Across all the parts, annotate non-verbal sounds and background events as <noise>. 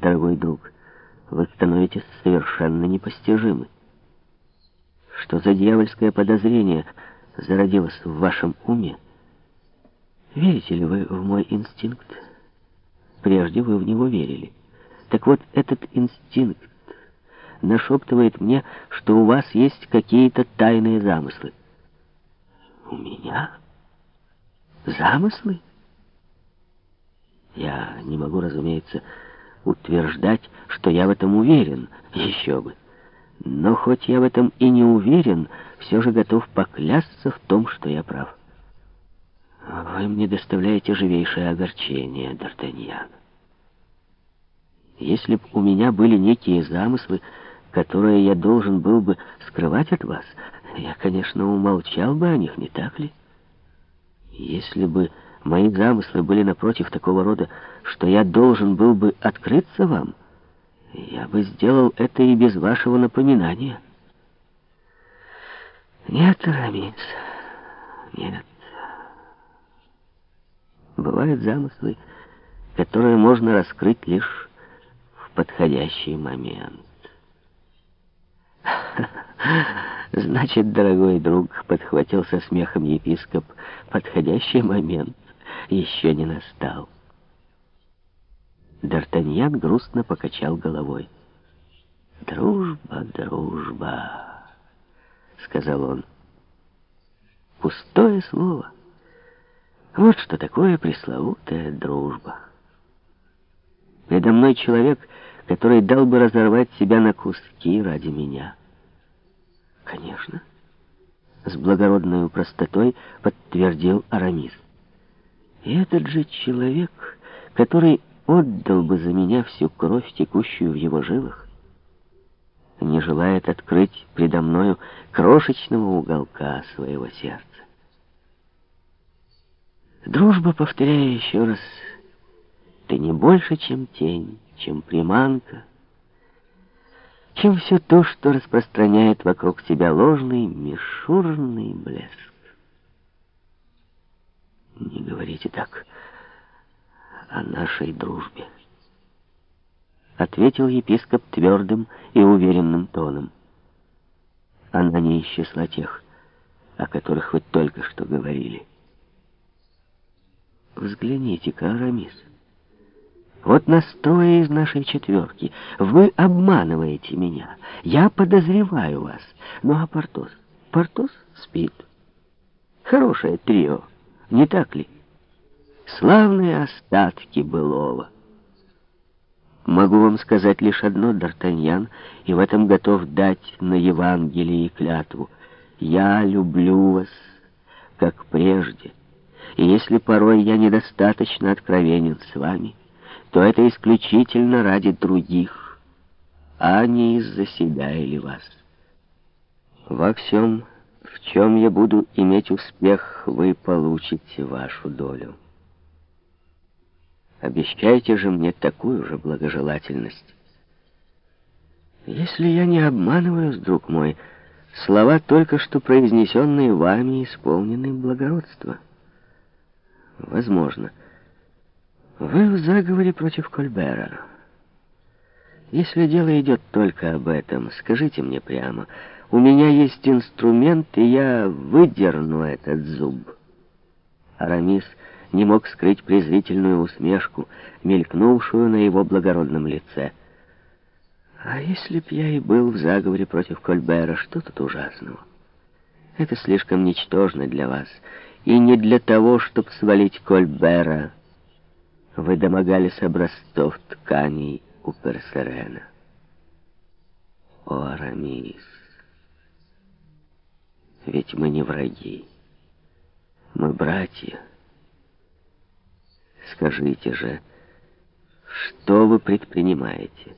дорогой друг, вы становитесь совершенно непостижимы. Что за дьявольское подозрение зародилось в вашем уме? Верите ли вы в мой инстинкт? Прежде вы в него верили. Так вот, этот инстинкт нашептывает мне, что у вас есть какие-то тайные замыслы. У меня? Замыслы? Я не могу, разумеется, утверждать, что я в этом уверен. Еще бы. Но хоть я в этом и не уверен, все же готов поклясться в том, что я прав. Вы мне доставляете живейшее огорчение, Д'Артаньян. Если б у меня были некие замыслы, которые я должен был бы скрывать от вас, я, конечно, умолчал бы о них, не так ли? Если бы мои замыслы были напротив такого рода, что я должен был бы открыться вам, я бы сделал это и без вашего напоминания. Нет, Рамис, нет. Бывают замыслы, которые можно раскрыть лишь в подходящий момент. <laughs> Значит, дорогой друг, подхватил со смехом епископ, подходящий момент еще не настал. Д'Артаньян грустно покачал головой. «Дружба, дружба», — сказал он. «Пустое слово. Вот что такое пресловутая дружба. Передо мной человек, который дал бы разорвать себя на куски ради меня». «Конечно», — с благородной простотой подтвердил Арамис. «И этот же человек, который отдал бы за меня всю кровь, текущую в его жилах, не желает открыть предо мною крошечного уголка своего сердца. Дружба, повторяю еще раз, ты не больше, чем тень, чем приманка, чем все то, что распространяет вокруг тебя ложный, мишурный блеск. Не говорите так о нашей дружбе, ответил епископ твердым и уверенным тоном. Она не из тех, о которых вы только что говорили. Взгляните-ка, Арамис. Вот нас трое из нашей четверки. Вы обманываете меня. Я подозреваю вас. Ну а Портос? Портос спит. Хорошее трио, не так ли? Славные остатки былого. Могу вам сказать лишь одно, Д'Артаньян, и в этом готов дать на Евангелии клятву. Я люблю вас, как прежде, и если порой я недостаточно откровенен с вами, то это исключительно ради других, а не из-за себя или вас. Во всем, в чем я буду иметь успех, вы получите вашу долю. Обещайте же мне такую же благожелательность. Если я не обманываюсь, друг мой, слова, только что произнесенные вами, исполнены благородства. Возможно. Вы в заговоре против Кольбера. Если дело идет только об этом, скажите мне прямо. У меня есть инструмент, и я выдерну этот зуб. Арамис не мог скрыть презрительную усмешку, мелькнувшую на его благородном лице. А если б я и был в заговоре против Кольбера, что тут ужасного? Это слишком ничтожно для вас, и не для того, чтобы свалить Кольбера, вы домогались образцов тканей у Персерена. О, Арамис, ведь мы не враги, мы братья. Скажите же, что вы предпринимаете?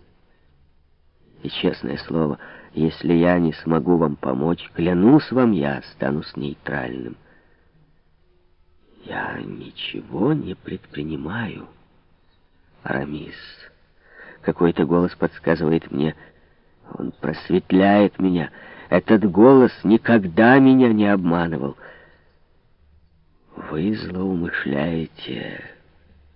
И честное слово, если я не смогу вам помочь, клянусь вам, я останусь нейтральным. Я ничего не предпринимаю. Арамис. Какой-то голос подсказывает мне. Он просветляет меня. Этот голос никогда меня не обманывал. Вы злоумышляете